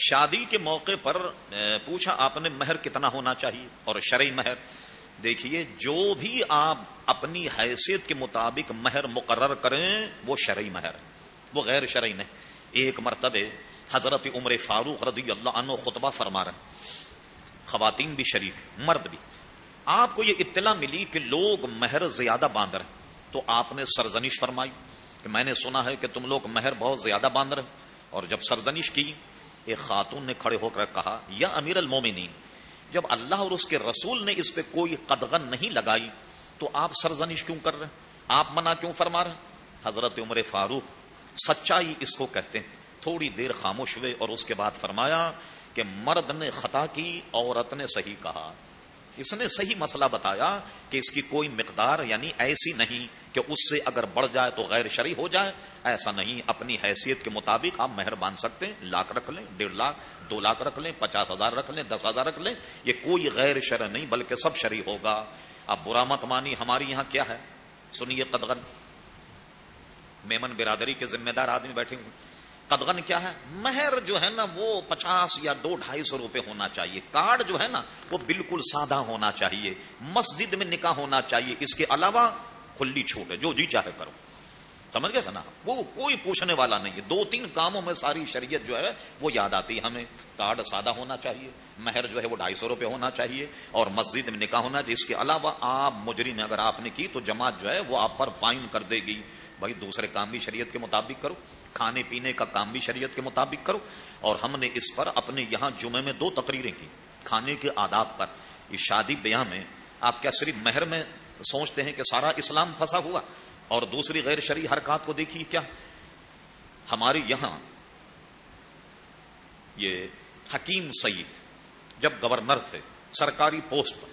شادی کے موقع پر پوچھا آپ نے مہر کتنا ہونا چاہیے؟ اور شرعی مہر، دیکھیے جو بھی آپ اپنی حیثیت کے مطابق مہر مقرر کریں، وہ شرعی مہر وہ غیر شرعی نہیں، ایک مرتبہ حضرت عمر فاروق رضی اللہ عنہ خطبہ فرما رہے خواتین بھی شریف مرد بھی۔ آپ کو یہ اطلاع ملی کہ لوگ مہر زیادہ باندھ رہے تو آپ نے سرزنش فرمائی کہ میں نے سنا ہے کہ تم لوگ مہر بہت زیادہ باندھ رہے اور جب سرزنش کی ایک خاتون نے کھڑے ہو کر کہا، یا امیر المومنین، جب اللہ اور اس کے رسول نے اس پہ کوئی قدغن نہیں لگائی، تو آپ سرزنش کیوں کر رہے آپ منع کیوں فرما رہے حضرت عمر فاروق سچائی اس کو کہتے ہیں۔ تھوڑی دیر خاموش ہوئے اور اس کے بعد فرمایا کہ مرد نے خطا کی، عورت نے صحیح کہا۔ اس نے صحیح مسئلہ بتایا کہ اس کی کوئی مقدار یعنی ایسی نہیں کہ اس سے اگر بڑھ جائے تو غیر شرعی ہو جائے، ایسا نہیں، اپنی حیثیت کے مطابق آپ مہر باندھ سکتے ہیں، لاکھ رکھ لیں، ڈیڑھ لاکھ، دو لاکھ رکھ لیں، پچاس ہزار رکھ لیں، دس ہزار رکھ لیں، یہ کوئی غیر شرع نہیں بلکہ سب شرعی ہوگا۔ اب برا مت مانی ہماری یہاں کیا ہے؟ سنیے قدغن۔ میمن برادری کے ذمہ دار آدمی بیٹھے ہوئے قدغن کیا ہے؟ مہر جو ہے نا وہ پچاس یا دو ڈھائی سو روپے ہونا چاہیے۔ کارڈ جو ہے نا وہ بالکل سادہ ہونا چاہیے۔ مسجد میں نکاح ہونا چاہیے۔ اس کے علاوہ کھلی چھوٹ ہے۔ جو جی چاہے کرو۔ سمجھ گئے سنا؟ وہ کوئی پوچھنے والا نہیں ہے۔ دو تین کاموں میں ساری شریعت جو ہے وہ یاد آتی ہے ہمیں۔ کارڈ سادہ ہونا چاہیے۔ مہر جو ہے وہ ڈھائی سو روپے ہونا چاہیے۔ اور مسجد میں نکاح ہونا چاہیے۔ اس کے علاوہ آپ مجری نے اگر آپ نے کی تو جماعت جو ہے وہ آپ پر فائن کر دے گی۔ بھائی دوسرے کام بھی شریعت کے مطابق کرو، کھانے پینے کا کام بھی شریعت کے مطابق کرو، اور ہم نے اس پر اپنے یہاں جمعے میں دو تقریریں کی، کھانے کے آداب پر۔ اس شادی بیاہ میں آپ کیا صرف مہر میں سوچتے ہیں کہ سارا اسلام پھنسا ہوا، اور دوسری غیر شرعی حرکات کو دیکھیے کیا؟ ہمارے یہاں یہ حکیم سعید جب گورنر تھے، سرکاری پوسٹ پر،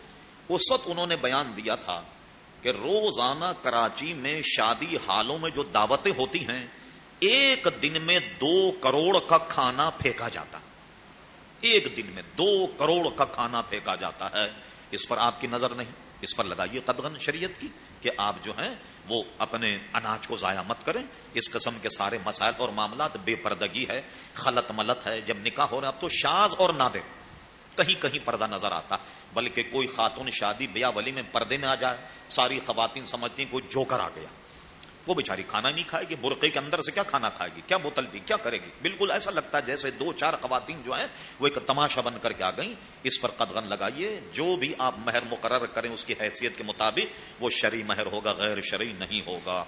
اس وقت انہوں نے بیان دیا تھا کہ روزانہ کراچی میں شادی حالوں میں جو دعوتیں ہوتی ہیں، ایک دن میں دو کروڑ کا کھانا پھینکا جاتا ایک دن میں دو کروڑ کا کھانا پھینکا جاتا ہے۔ اس پر آپ کی نظر نہیں۔ اس پر لگائیے قدغن شریعت کی کہ آپ جو ہیں، وہ اپنے اناج کو ضائع مت کریں۔ اس قسم کے سارے مسائل اور معاملات بے پردگی ہے، خلط ملت ہے، جب نکاح ہو رہا اب تو شاز اور نادر۔ کہیں کہیں پردہ نظر آتا۔ بلکہ کوئی خاتون شادی بیا ولی میں پردے میں آ جائے، ساری خواتین سمجھتی ہیں کوئی جوکر آ گیا۔ وہ بیچاری کھانا نہیں کھائے گی برقے کے اندر سے کیا کھانا کھائے گی؟ کیا مطلب بوتل بھی کیا کرے گی؟ بالکل ایسا لگتا ہے جیسے دو چار خواتین جو ہیں، وہ ایک تماشا بن کر کے آ گئیں۔ اس پر قدغن لگائیے، جو بھی آپ مہر مقرر کریں اس کی حیثیت کے مطابق، وہ شرعی مہر ہوگا، غیر شرعی نہیں ہوگا۔